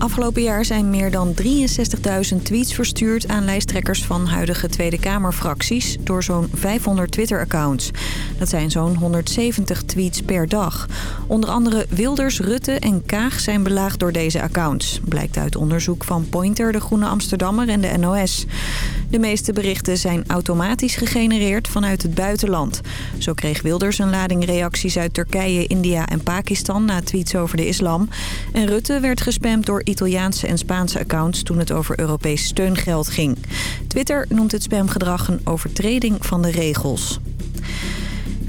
Afgelopen jaar zijn meer dan 63.000 tweets verstuurd aan lijsttrekkers van huidige Tweede Kamerfracties door zo'n 500 Twitter-accounts. Dat zijn zo'n 170 tweets per dag. Onder andere Wilders, Rutte en Kaag zijn belaagd door deze accounts. Blijkt uit onderzoek van Pointer, de Groene Amsterdammer en de NOS. De meeste berichten zijn automatisch gegenereerd vanuit het buitenland. Zo kreeg Wilders een lading reacties uit Turkije, India en Pakistan na tweets over de islam. En Rutte werd gespamd door Italiaanse en Spaanse accounts toen het over Europees steungeld ging. Twitter noemt het spamgedrag een overtreding van de regels.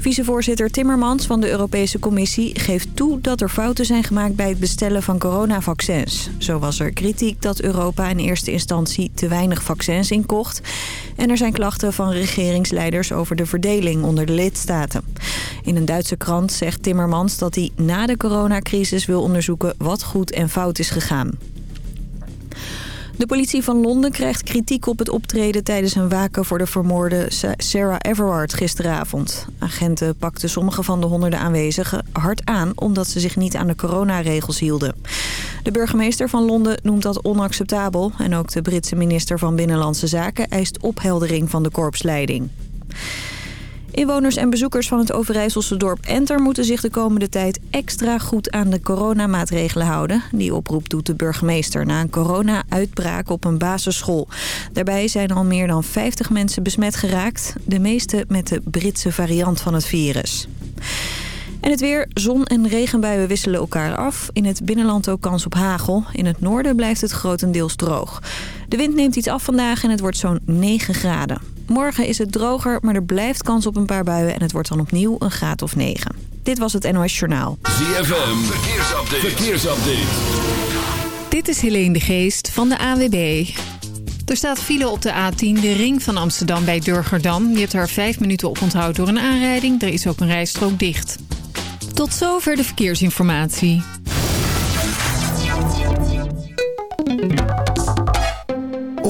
Vicevoorzitter Timmermans van de Europese Commissie geeft toe dat er fouten zijn gemaakt bij het bestellen van coronavaccins. Zo was er kritiek dat Europa in eerste instantie te weinig vaccins inkocht. En er zijn klachten van regeringsleiders over de verdeling onder de lidstaten. In een Duitse krant zegt Timmermans dat hij na de coronacrisis wil onderzoeken wat goed en fout is gegaan. De politie van Londen krijgt kritiek op het optreden tijdens een waken voor de vermoorde Sarah Everard gisteravond. Agenten pakten sommige van de honderden aanwezigen hard aan omdat ze zich niet aan de coronaregels hielden. De burgemeester van Londen noemt dat onacceptabel en ook de Britse minister van Binnenlandse Zaken eist opheldering van de korpsleiding. Inwoners en bezoekers van het Overijsselse dorp Enter moeten zich de komende tijd extra goed aan de coronamaatregelen houden. Die oproep doet de burgemeester na een corona-uitbraak op een basisschool. Daarbij zijn al meer dan 50 mensen besmet geraakt, de meeste met de Britse variant van het virus. En het weer, zon en regenbuien wisselen elkaar af. In het binnenland ook kans op hagel. In het noorden blijft het grotendeels droog. De wind neemt iets af vandaag en het wordt zo'n 9 graden. Morgen is het droger, maar er blijft kans op een paar buien... en het wordt dan opnieuw een graad of 9. Dit was het NOS Journaal. ZFM, verkeersupdate. verkeersupdate. Dit is Helene de Geest van de AWB. Er staat file op de A10, de ring van Amsterdam bij Durgerdam. Je hebt er vijf minuten op onthoud door een aanrijding. Er is ook een rijstrook dicht. Tot zover de verkeersinformatie.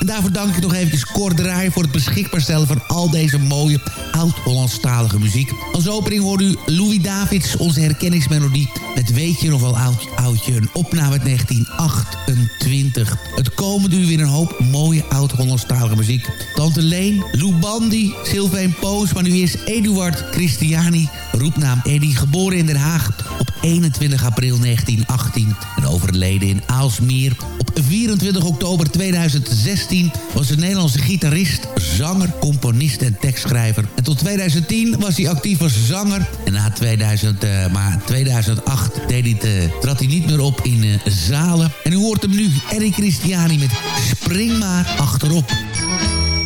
En daarvoor dank ik nog eventjes Cor Draai voor het beschikbaar stellen van al deze mooie oud-Hollandstalige muziek. Als opening hoort u Louis Davids, onze herkenningsmelodie met Weet je nog wel oud, oudje, een opname uit 1928. Het komende uur weer een hoop mooie oud-Hollandstalige muziek. Tante Leen, Lou Bandy, Sylvain Poos, maar nu is Eduard Christiani, roepnaam Eddie, geboren in Den Haag op 21 april 1918 en overleden in Aalsmeer. Op 24 oktober 2016 was een Nederlandse gitarist, zanger, componist en tekstschrijver. En tot 2010 was hij actief als zanger. En na 2000, uh, maar 2008 deed hij, uh, trad hij niet meer op in uh, zalen. En u hoort hem nu, Eric Christiani met Spring maar achterop.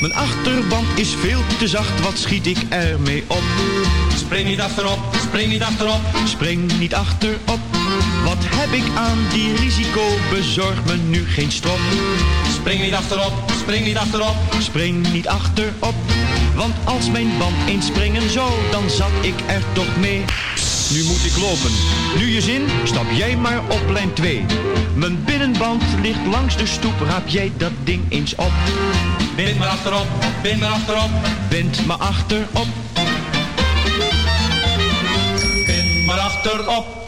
Mijn achterband is veel te zacht, wat schiet ik ermee op? Spring niet achterop, spring niet achterop. Spring niet achterop. Wat heb ik aan die risico? Bezorg me nu geen strop. Spring niet achterop, spring niet achterop. Spring niet achterop. Want als mijn band eens springen zou, dan zat ik er toch mee. Nu moet ik lopen. Nu je zin, stap jij maar op lijn 2. Mijn binnenband ligt langs de stoep, raap jij dat ding eens op. Bind maar achterop, bind maar achterop. Bind maar achterop. Bind maar achterop.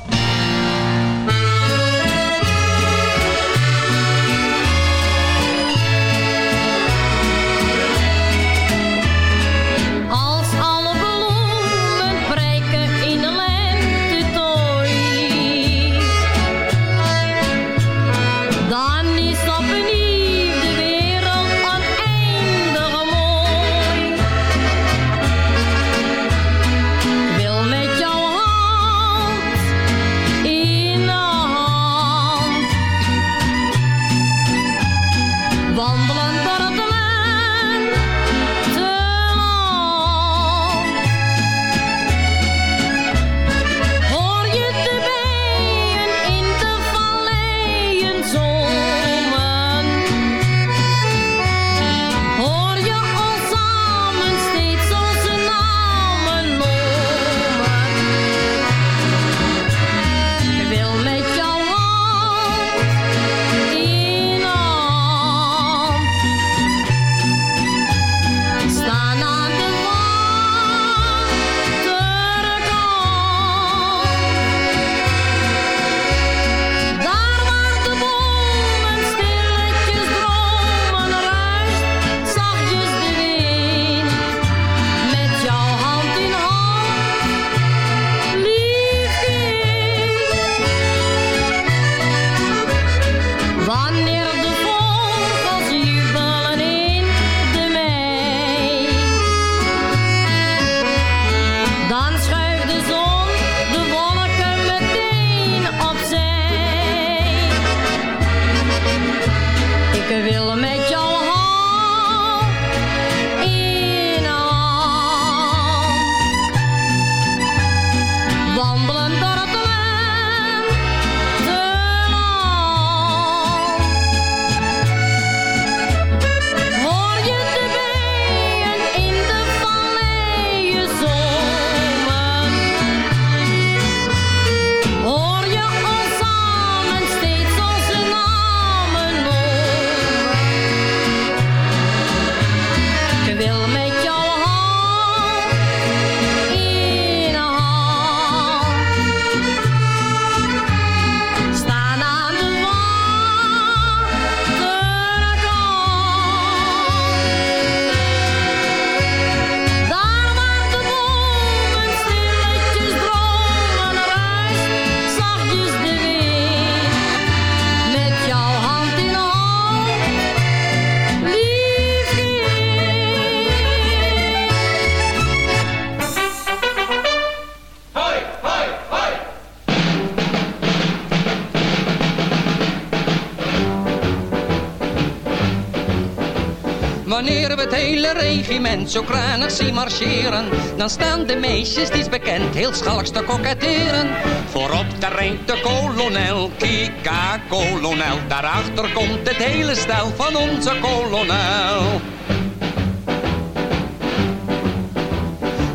Zo kranig zien marcheren, dan staan de meisjes, die is bekend, heel schalks te koketteren. Voorop daar rijdt de kolonel, kika kolonel, daarachter komt het hele stel van onze kolonel.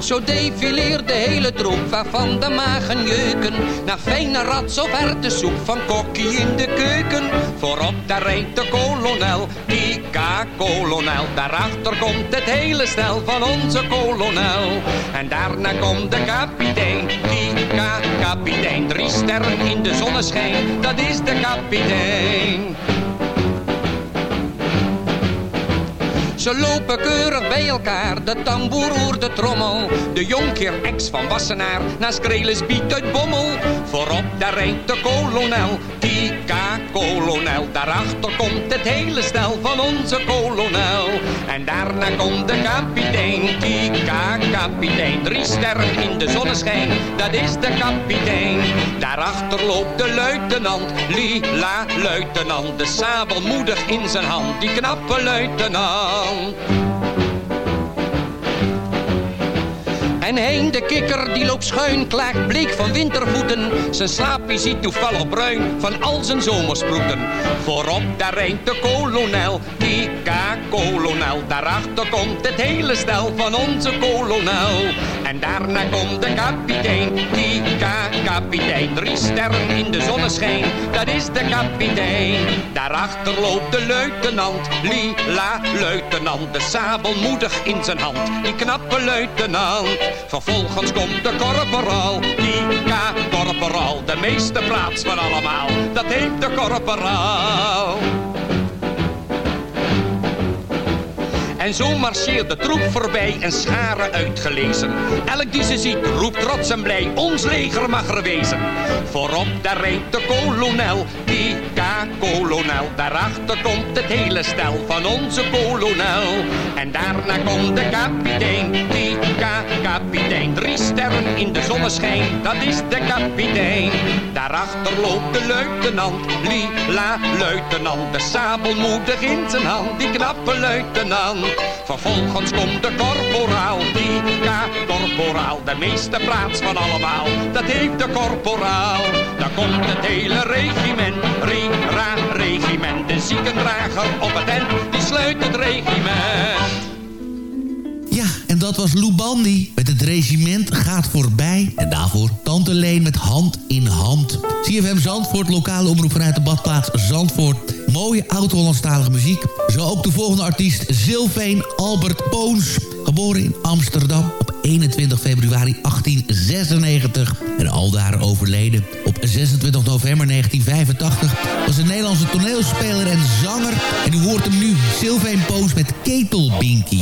Zo defileert de hele troep waarvan de magen jeuken. Naar fijne rats of soep van kokkie in de keuken. Voorop daar rijdt de kolonel, Kika kolonel. Daarachter komt het hele stel van onze kolonel. En daarna komt de kapitein, Kika kapitein. Drie sterren in de zonneschijn, dat is de kapitein. Ze lopen keurig bij elkaar, de tamboer oer de trommel. De jonkheer ex van Wassenaar, naast Krelis biedt uit Bommel. Voorop daar rijdt de kolonel, Kika kolonel. Daarachter komt het hele stel van onze kolonel. En daarna komt de kapitein, Kika kapitein. Drie sterren in de zonneschijn, dat is de kapitein. Daarachter loopt de luitenant, lila luitenant. De sabel moedig in zijn hand, die knappe luitenant. down. En de kikker die loopt schuin, klaagt bleek van wintervoeten. Zijn slaapje ziet toevallig bruin van al zijn zomersproeten. Voorop daar rijdt de kolonel, Kika kolonel. Daarachter komt het hele stel van onze kolonel. En daarna komt de kapitein, Kika kapitein. Drie sterren in de zonneschijn, dat is de kapitein. Daarachter loopt de luitenant, lila luitenant. De sabel moedig in zijn hand, die knappe luitenant. Vervolgens komt de korporaal, Kika korporaal. De meeste plaats van allemaal, dat heet de korporaal. En zo marcheert de troep voorbij en scharen uitgelezen. Elk die ze ziet roept trots en blij, ons leger mag er wezen. Voorop daar rijdt de kolonel, Kika kolonel. Daarachter komt het hele stel van onze kolonel. En daarna komt de kapitein, Kika kapitein. Drie sterren in de zonneschijn, dat is de kapitein. Daarachter loopt de luitenant, lila luitenant. De sabel moedig in zijn hand, die knappe luitenant. Vervolgens komt de korporaal, die K-korporaal. De meeste plaats van allemaal, dat heeft de korporaal. Dan komt het hele regiment, Ri-ra-regiment. De ziekendrager op het end, die sluit het regiment. Ja, en dat was Lou Bandy met het regiment gaat voorbij. En daarvoor Tante Leen met hand in hand. CFM Zandvoort, lokale omroep vanuit de badplaats Zandvoort. Mooie oud-Hollandstalige muziek. Zo ook de volgende artiest Zilveen Albert Poons. Geboren in Amsterdam op 21 februari 1896. En aldaar overleden op 26 november 1985. Was een Nederlandse toneelspeler en zanger. En u hoort hem nu, Sylvain Poons met Ketelbinky.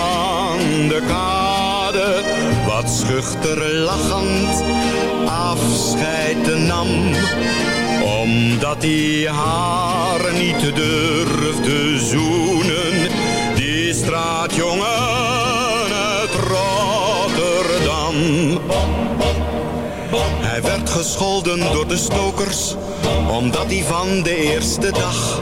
wat schuchter lachend afscheid nam. Omdat hij haar niet durfde zoenen, die straatjongen uit Rotterdam. Hij werd gescholden door de stokers, omdat hij van de eerste dag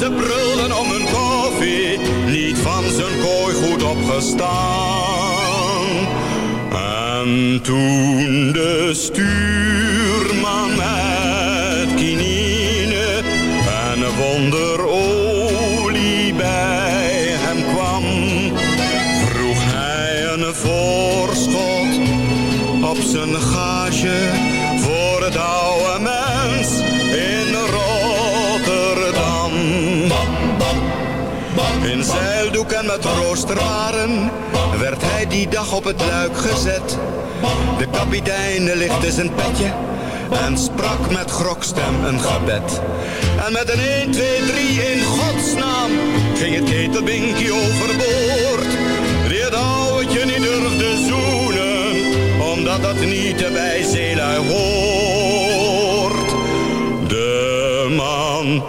ze brulden om hun koffie, niet van zijn kooi goed opgestaan. En toen de stuurman met kinine en wonderolie bij hem kwam, vroeg hij een voorschot op zijn gage werd hij die dag op het luik gezet. De kapitein lichtte zijn petje en sprak met grokstem een gebed. En met een 1, 2, 3 in godsnaam ging het ketelbinkie overboord. Die het ouwtje niet durfde zoenen, omdat dat niet bij zeelui hoort. De man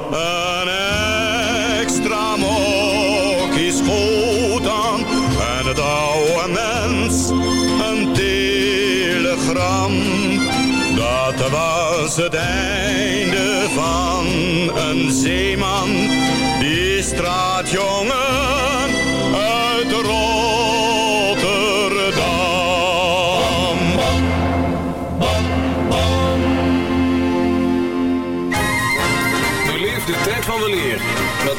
was het einde van een zeeman, die straatjongen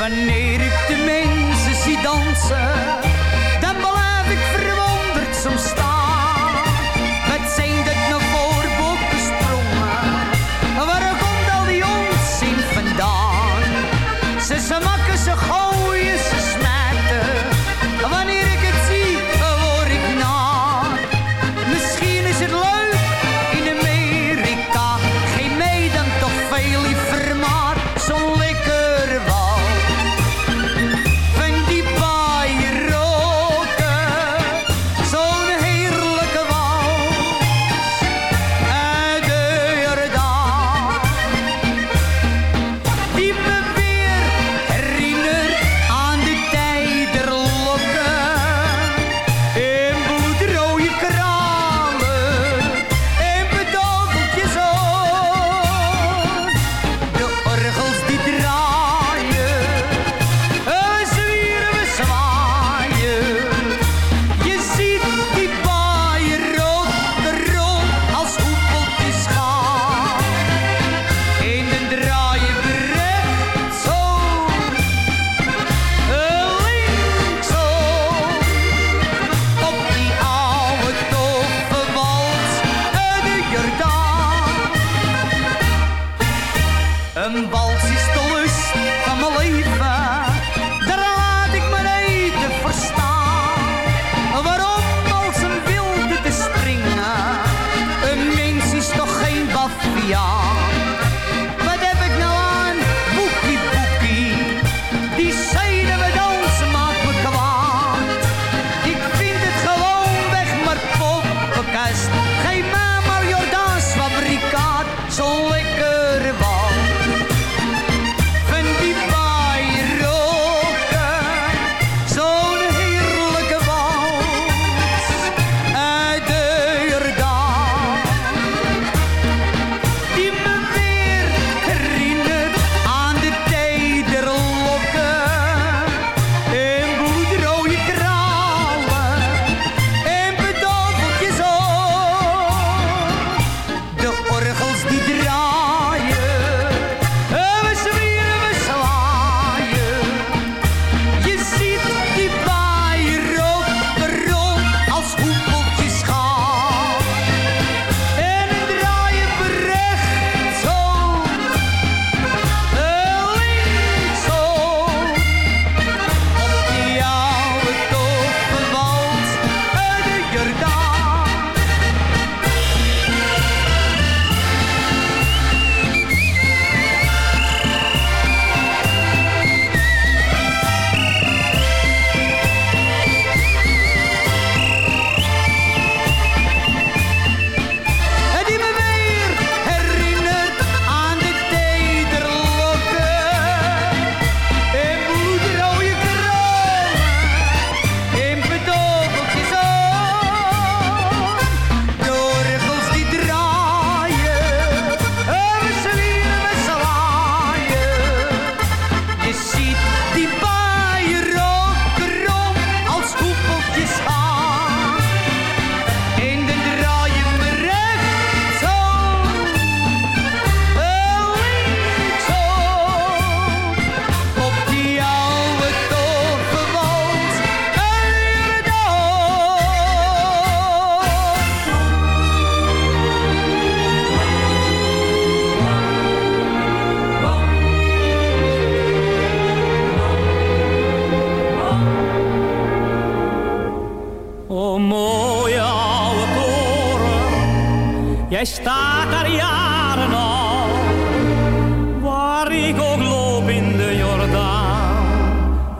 Wanneer ik de mensen zie dansen,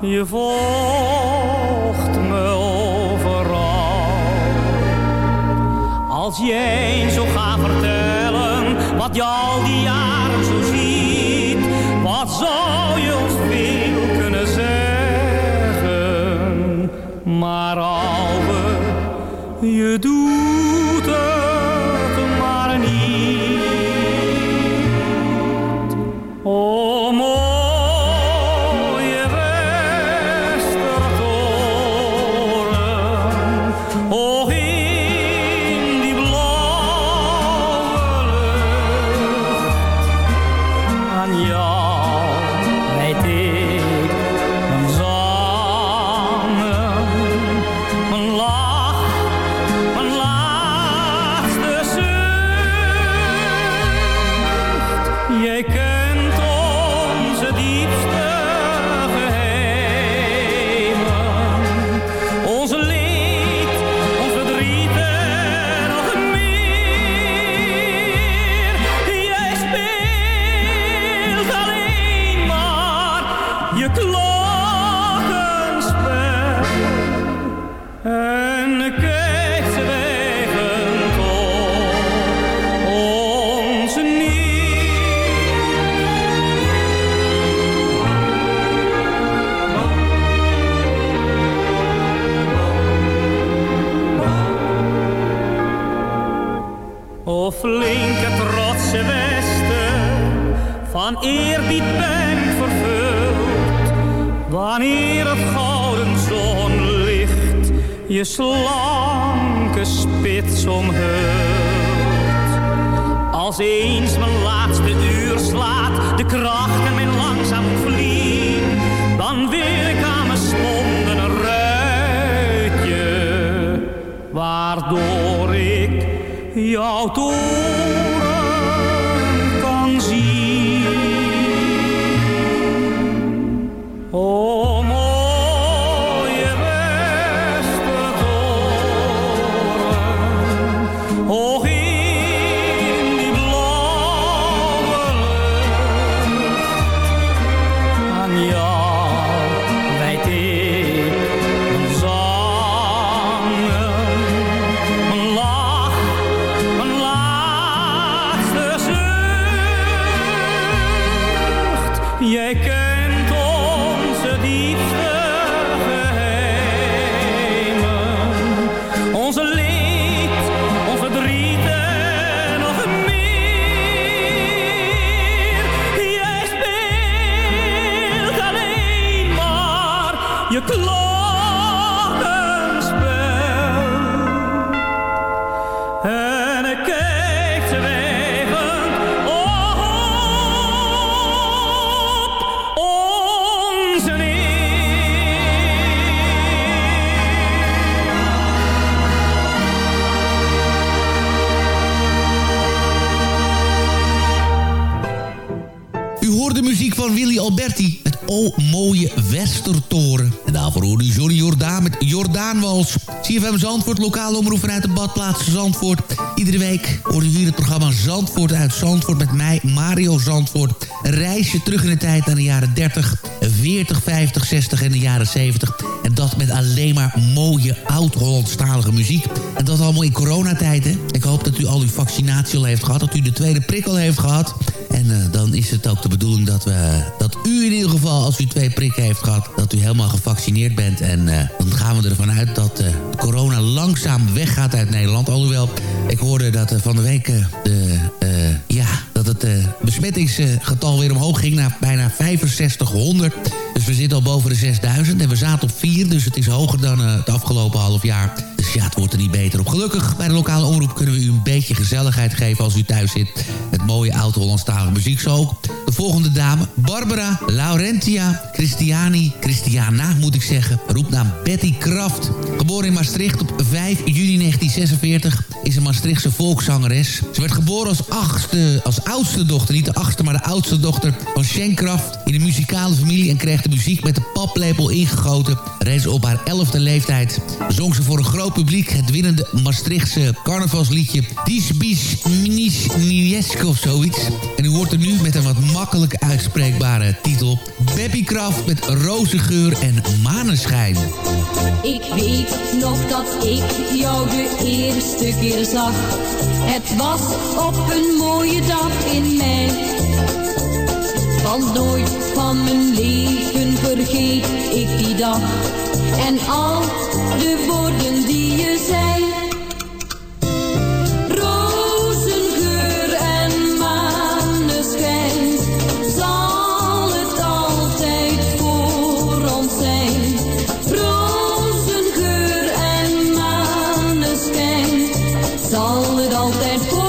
Je volgt me overal. Als jij zo gaat vertellen, wat je al die jaren zo ziet. Wat zou je ons veel kunnen zeggen? Maar Alve, je doet omhult. Als eens mijn laatste uur slaat, de krachten mijn langzaam verliezen, dan wil ik aan mijn stonden een ruitje, waardoor ik jouw toren badplaats Zandvoort. Iedere week hoort u hier het programma Zandvoort uit Zandvoort met mij, Mario Zandvoort. Een reisje terug in de tijd naar de jaren 30, 40, 50, 60 en de jaren 70. En dat met alleen maar mooie oud-Hollandstalige muziek. En dat allemaal in coronatijd. Ik hoop dat u al uw vaccinatie al heeft gehad, dat u de tweede prik al heeft gehad. En eh, dan is het ook de bedoeling dat, we, u in ieder geval, als u twee prikken heeft gehad... dat u helemaal gevaccineerd bent. En eh, dan gaan we ervan uit dat eh, corona langzaam weggaat uit Nederland. Alhoewel, ik hoorde dat van de week de, ja, dat het besmettingsgetal weer omhoog ging... naar bijna 6500. Dus we zitten al boven de 6000 en we zaten op 4. Dus het is hoger dan het afgelopen half jaar. Dus ja, het wordt er niet beter op. Gelukkig, bij de lokale omroep kunnen we u een beetje gezelligheid geven als u thuis zit. Met mooie oud-Hollandstalige muziek. Zo ook de volgende dame, Barbara Laurentia Christiani, Christiana moet ik zeggen, roepnaam Betty Kraft. Geboren in Maastricht op 5 juni 1946, is een Maastrichtse volkszangeres. Ze werd geboren als, als oudste dochter, niet de achtste, maar de oudste dochter van Schenk Kraft in de muzikale familie en kreeg echte muziek met de paplepel ingegoten. Reeds op haar elfde leeftijd zong ze voor een groot publiek... het winnende Maastrichtse carnavalsliedje... Dis bis nis niesk of zoiets. En u hoort er nu met een wat makkelijk uitspreekbare titel... Baby Kraft met rozengeur en maneschijn. Ik weet nog dat ik jou de eerste keer zag. Het was op een mooie dag in mei. Want nooit van mijn leven vergeet ik die dag. En al de woorden die je zei. Rozengeur en maneschijn. Zal het altijd voor ons zijn. Rozengeur en maneschijn. Zal het altijd voor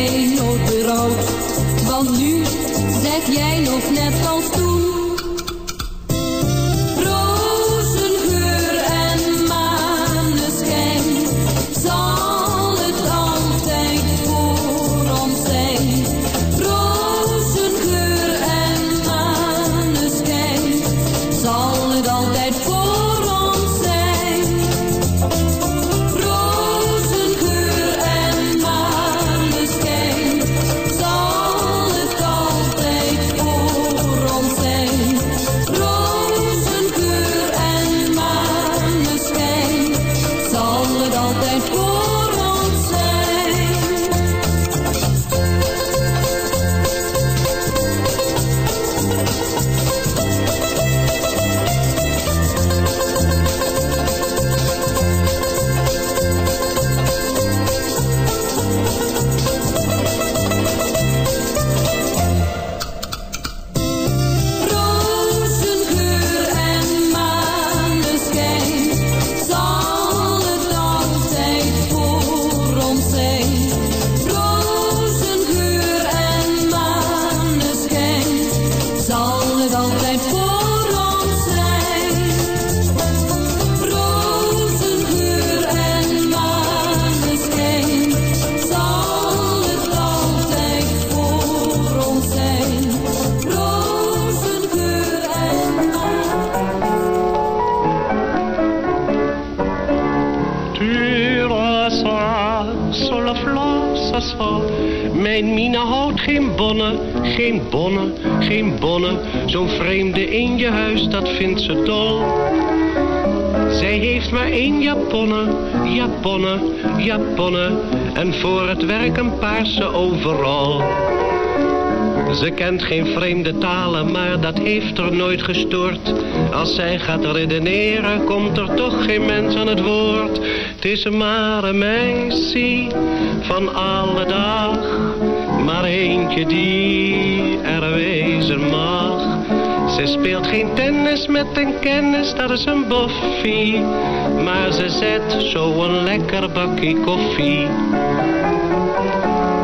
mij nooit berouwd. Want nu zeg jij nog net bonnen. Zo'n vreemde in je huis, dat vindt ze dol. Zij heeft maar één japonne, japonne, japonne. En voor het werk een paarse overal. Ze kent geen vreemde talen, maar dat heeft er nooit gestoord. Als zij gaat redeneren, komt er toch geen mens aan het woord. Het is maar een meisje van alle dag, maar eentje die er wezen mag. Ze speelt geen tennis met een kennis, dat is een boffie. Maar ze zet zo'n lekker bakje koffie.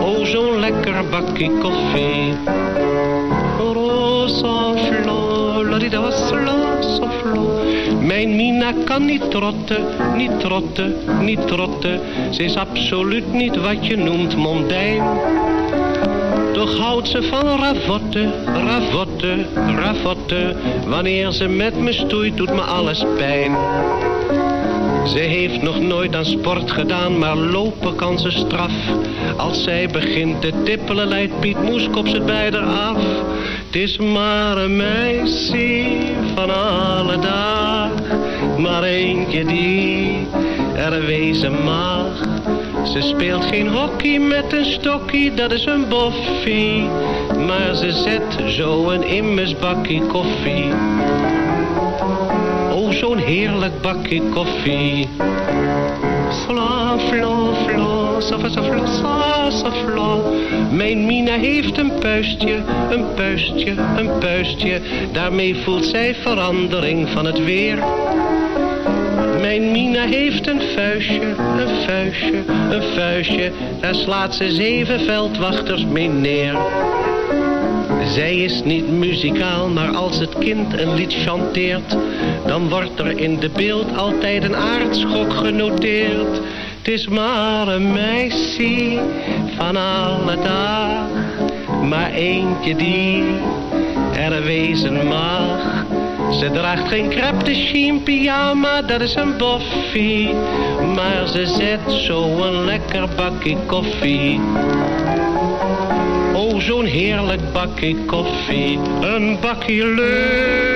Oh, zo'n lekker bakje koffie. Rosa flo, ladidas, rosa flo. Mijn Mina kan niet trotten, niet trotten, niet trotten. Ze is absoluut niet wat je noemt mondijn. Toch houdt ze van ravotten, ravotten, ravotten. Wanneer ze met me stoeit, doet me alles pijn. Ze heeft nog nooit aan sport gedaan, maar lopen kan ze straf. Als zij begint te tippelen, leidt Piet Moeskop ze bij haar af. Het is maar een meisje van alle dag, maar eentje die er wezen mag. Ze speelt geen hockey met een stokkie, dat is een boffie. Maar ze zet zo een immers bakkie koffie. Oh, zo'n heerlijk bakkie koffie. Fla, fla, fla, safa, safa, safa, safa. Mijn Mina heeft een puistje, een puistje, een puistje. Daarmee voelt zij verandering van het weer. Mijn Mina heeft een vuistje, een vuistje, een vuistje. Daar slaat ze zeven veldwachters mee neer. Zij is niet muzikaal, maar als het kind een lied chanteert... dan wordt er in de beeld altijd een aardschok genoteerd. Het is maar een meisje van alle dag, maar eentje die er wezen mag. Ze draagt geen crêpe de chine pyjama, dat is een boffie. Maar ze zet zo een lekker bakje koffie. Oh, zo'n heerlijk bakje koffie, een bakje leuk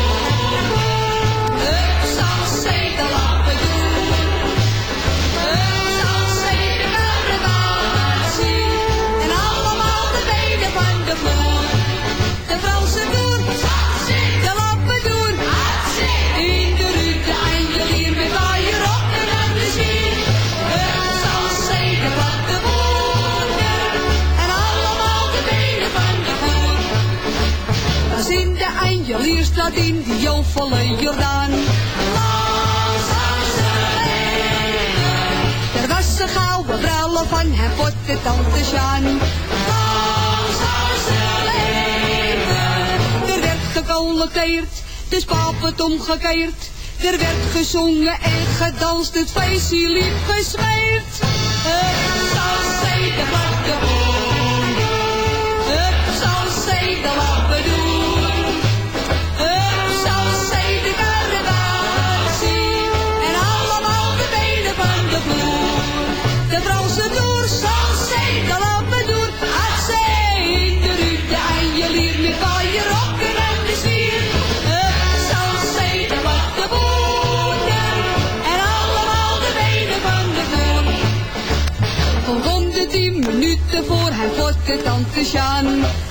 In die jovolle Jordaan. Er was een gouden bruiloft van hem voor de tante Sjaan. Er werd gecollecteerd, dus de spapert het omgekeerd. Er werd gezongen en gedanst, het feestje liep gesmeerd. Het zal zeker wat de boel, het zal zeker wat doen. onze door zal zijn, op me door. Het zijn de rute en je lier, nu je rokken en de zwier. Het wat de boeren en allemaal de benen van de vrouw. Volgende tien minuten voor hij wordt de tante Sjaan.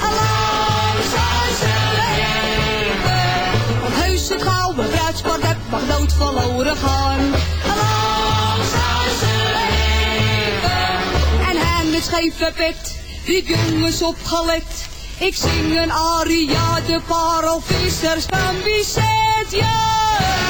Alarm zal zullen leven. want huis het gouden bruidspaard heb mag dood verloren gaan. het pet, bed. die jongens opgelet. Ik zing een aria, de parelvissers van Bizet, ja.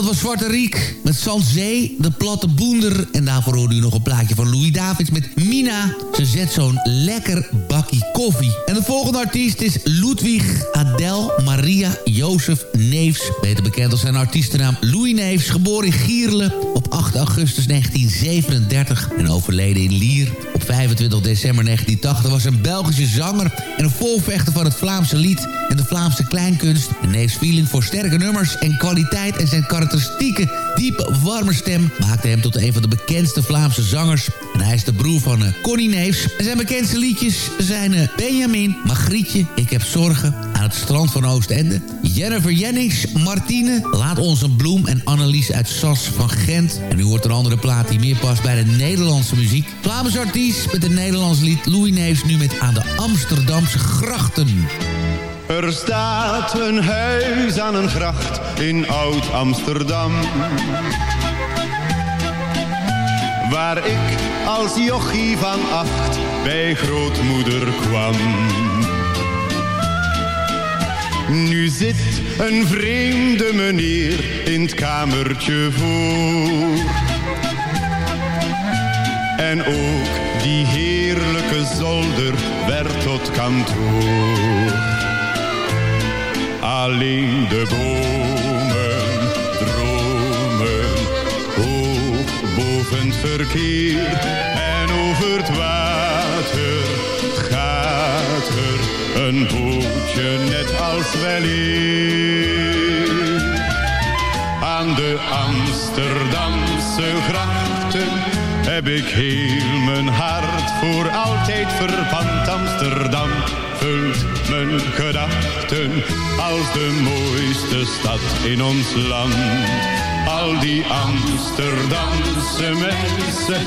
Was Zwarte Riek met Zee, de platte boender. En daarvoor hoorde u nog een plaatje van Louis Davids met Mina. Ze zet zo'n lekker bakkie koffie. En de volgende artiest is Ludwig Adel Maria Jozef Neefs. Beter bekend als zijn artiestennaam Louis Neefs. Geboren in Gierle 8 augustus 1937 en overleden in Lier. Op 25 december 1980 was een Belgische zanger en een volvechter van het Vlaamse lied en de Vlaamse kleinkunst. En Neefs feeling voor sterke nummers en kwaliteit en zijn karakteristieke diepe warme stem maakte hem tot een van de bekendste Vlaamse zangers. En hij is de broer van uh, Connie Neefs. En zijn bekendste liedjes zijn uh, Benjamin, Magrietje, Ik heb zorgen, Aan het strand van Oostende, Jennifer Jennings, Martine, Laat ons een bloem en Annelies uit Sas van Gent. En nu hoort een andere plaat die meer past bij de Nederlandse muziek. Vlaamse artiest met een Nederlands lied Louis Neefs nu met Aan de Amsterdamse grachten. Er staat een huis aan een gracht in Oud-Amsterdam. Waar ik als jochie van acht bij grootmoeder kwam. Nu zit een vreemde meneer in het kamertje voor. En ook die heerlijke zolder werd tot kantoor. Alleen de bomen dromen hoog boven het verkeer. En over het water gaat een bootje net als weleer. Aan de Amsterdamse grachten heb ik heel mijn hart voor altijd verpand. Amsterdam vult mijn gedachten als de mooiste stad in ons land. Al die Amsterdamse mensen,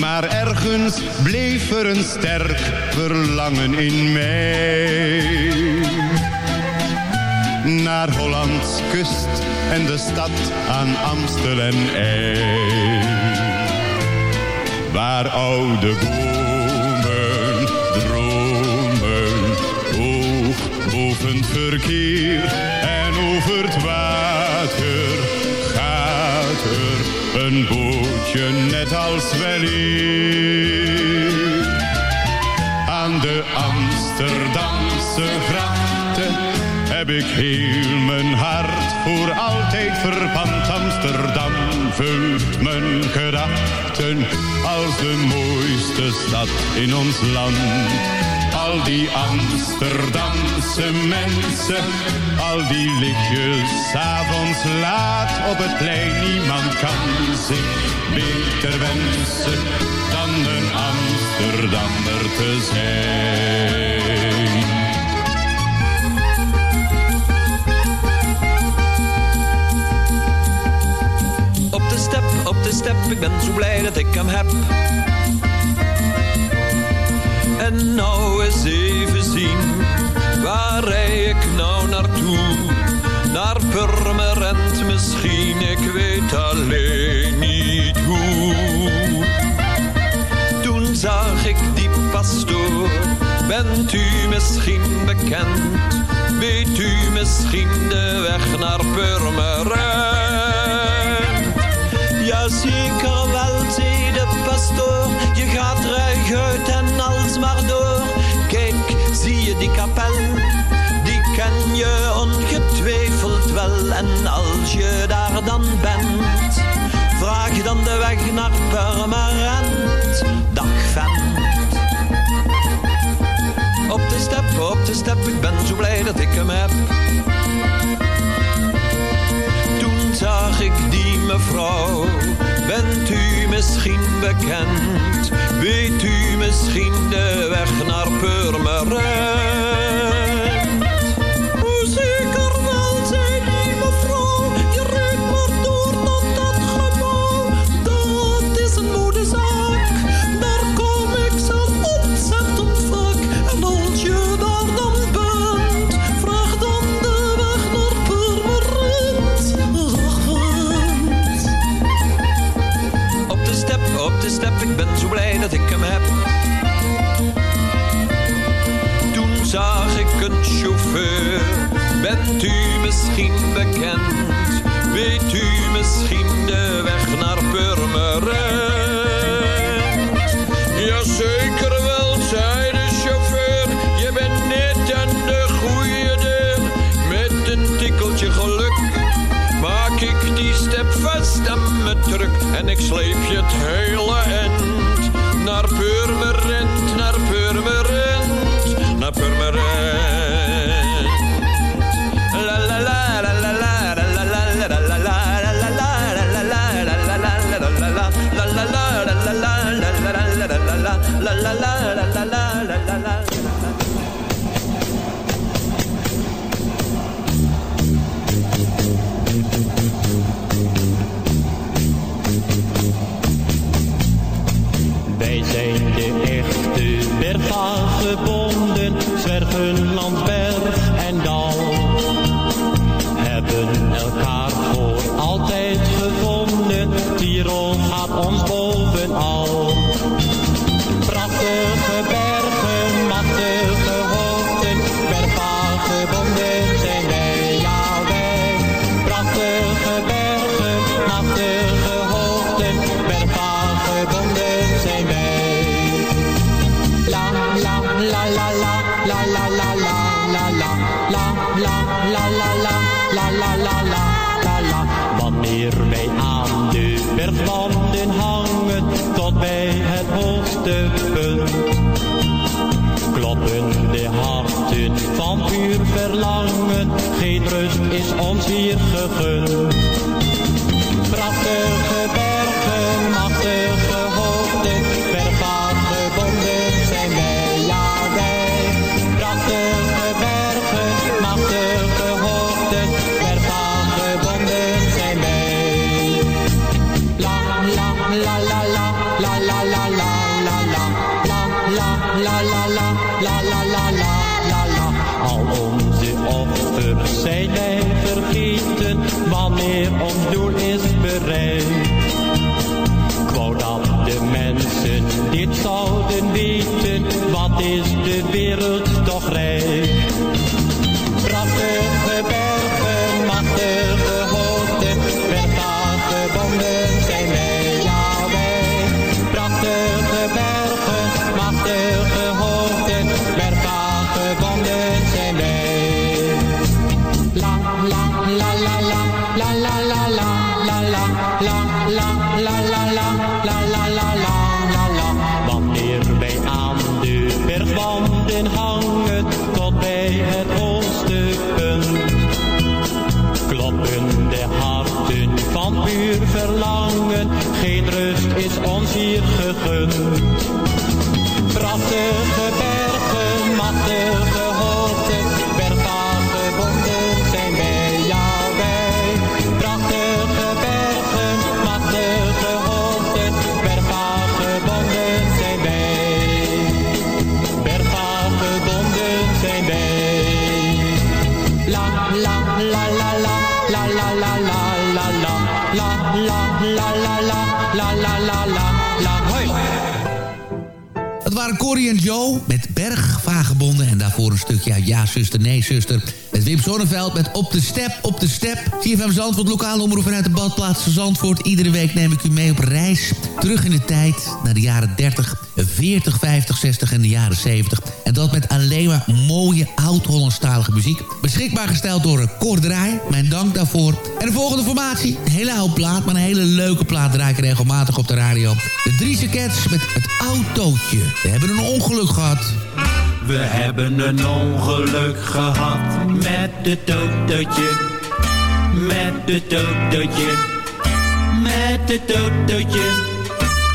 Maar ergens bleef er een sterk verlangen in mij. Naar Hollands kust en de stad aan Amstel en IJ. Waar oude bomen dromen, hoog boven verkeer. En over het water er een bootje net als weleer. Aan de Amsterdamse grachten heb ik heel mijn hart voor altijd verpand. Amsterdam vult mijn gedachten als de mooiste stad in ons land. Al die Amsterdamse mensen, al die lichtjes avonds laat op het plein. Niemand kan zich beter wensen dan een Amsterdammer te zijn. Op de step, op de step, ik ben zo blij dat ik hem heb. En nou eens even zien, waar rij ik nou naartoe? Naar Purmerend misschien, ik weet alleen niet hoe. Toen zag ik die pastoor, bent u misschien bekend? Weet u misschien de weg naar Purmerend? Ja, zeker wel, zei de pastoor. Je gaat uit en Kijk, zie je die kapel? Die ken je ongetwijfeld wel. En als je daar dan bent, vraag dan de weg naar Purmerend. Dag vent. Op de step, op de step, ik ben zo blij dat ik hem heb. Toen zag ik die mevrouw, bent u misschien bekend? Weet u misschien de weg naar Purmerend? Bekend? Weet u misschien de weg naar Purmerend? Jazeker wel, zei de chauffeur. Je bent net aan de goede deur. Met een tikkeltje geluk maak ik die step vast aan mijn truck. En ik sleep je het hele Joe met Bergvagebonden. En daarvoor een stukje uit Ja, zuster, nee, zuster. Met Wim Sonneveld met Op de Step, Op de Step. CFM Zandvoort, lokale omroep vanuit de badplaats Zandvoort. Iedere week neem ik u mee op reis. Terug in de tijd naar de jaren 30, 40, 50, 60 en de jaren 70. En dat met alleen maar mooie oud-Hollandstalige muziek. Beschikbaar gesteld door Cor Draai. Mijn dank daarvoor. En de volgende formatie. Een hele oude plaat, maar een hele leuke plaat draai ik regelmatig op de radio. De Driese Cats met het autootje. We hebben een ongeluk gehad. We hebben een ongeluk gehad met het autootje. Met het autootje. Met het autootje.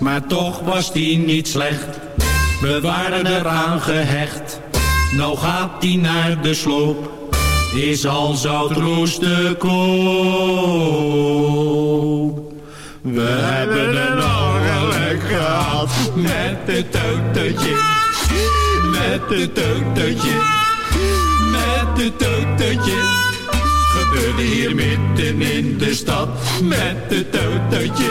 Maar toch was die niet slecht, we waren eraan gehecht. Nou gaat die naar de sloop, is al zout roest te koop. We hebben een ongeluk gehad. Met het autootje, met het autootje, met het autootje. Gebeurde hier midden in de stad. Met het autootje,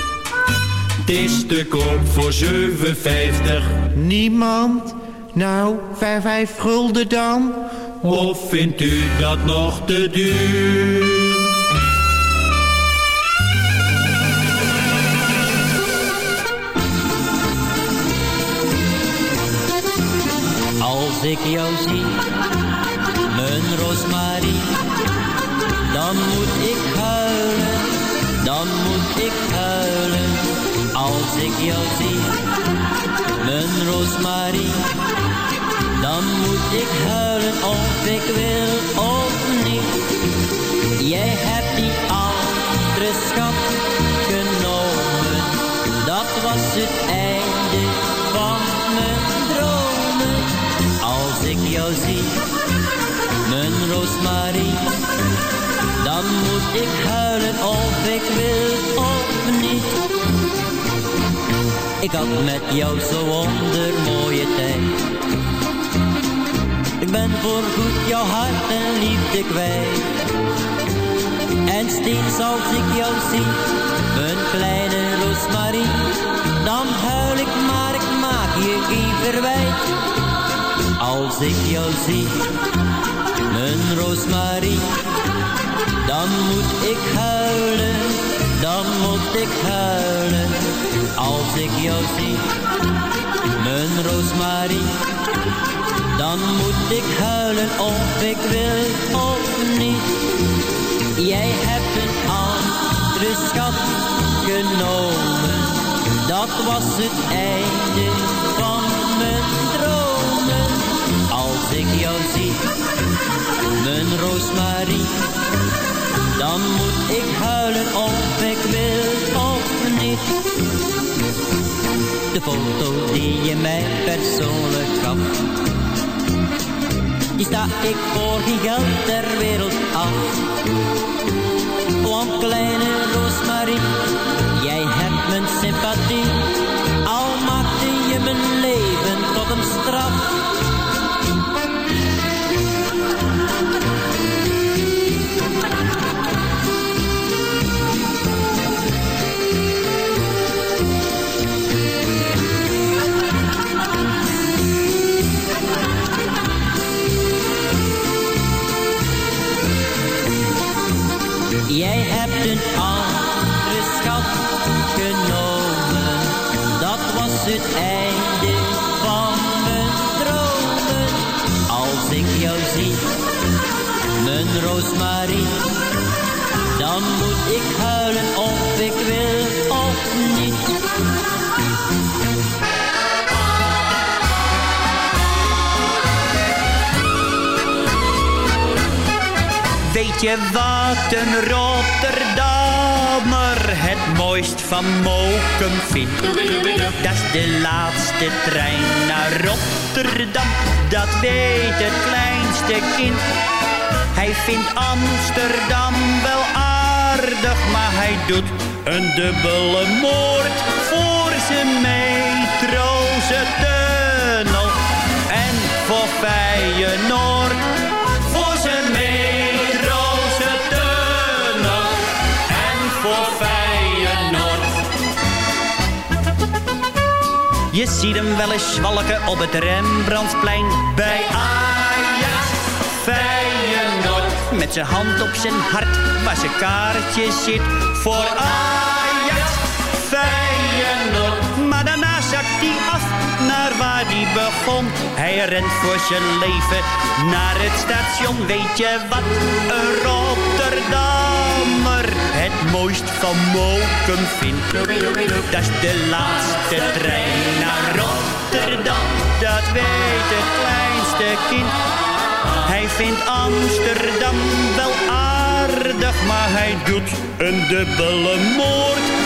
Is te koop voor 7,50. Niemand? Nou, vijf, vijf gulden dan? Of vindt u dat nog te duur? Als ik jou zie, mijn Roosmarie, dan moet ik huilen, dan moet ik huilen. Als ik jou zie, mijn Roosmarie, dan moet ik huilen of ik wil of niet. Jij hebt die andere schat genomen, dat was het einde van mijn dromen. Als ik jou zie, mijn Roosmarie, dan moet ik huilen of ik wil of niet. Ik had met jou zo wondermooie tijd. Ik ben voorgoed jouw hart en liefde kwijt. En steeds als ik jou zie, mijn kleine Roosmarie, dan huil ik maar ik maak je geen verwijt. Als ik jou zie, mijn Roosmarie, dan moet ik huilen, dan moet ik huilen. Als ik jou zie, mijn Roosmarie, dan moet ik huilen of ik wil of niet. Jij hebt een andere schat genomen, dat was het einde van mijn dromen. Als ik jou zie, mijn Roosmarie, dan moet ik huilen of ik wil of niet. De foto die je mij persoonlijk gaf die sta ik voor geen geld ter wereld af. Want kleine Roosmarie, jij hebt mijn sympathie. Al maakte je mijn leven tot een straf. Een andere schat genomen. Dat was het einde van mijn dromen. Als ik jou zie, mijn Roosmarie, dan moet ik huilen of ik wil Weet je wat een Rotterdammer het mooist van Mokum vindt? Dat is de laatste trein naar Rotterdam. Dat weet het kleinste kind. Hij vindt Amsterdam wel aardig, maar hij doet een dubbele moord voor zijn metroze tunnel. En voor Feyenoord, Je ziet hem wel eens zwalken op het Rembrandtsplein bij Ajax. Feyenoord met zijn hand op zijn hart waar zijn kaartje zit voor Ajax. Feyenoord, maar daarna zakt hij af naar waar hij begon. Hij rent voor zijn leven naar het station. Weet je wat, een Rotterdammer mooist van Mokum vindt? Dat is de laatste trein naar Rotterdam. Dat weet het kleinste kind. Hij vindt Amsterdam wel aardig, maar hij doet een dubbele moord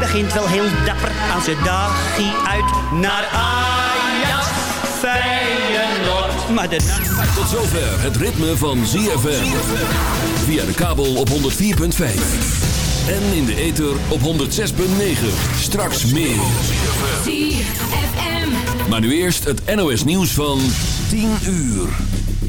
begint wel heel dapper aan zijn dagje uit naar Ajax. Feyenoord, maar de... Tot zover het ritme van ZFM. Via de kabel op 104.5. En in de ether op 106.9. Straks meer. Maar nu eerst het NOS nieuws van 10 uur.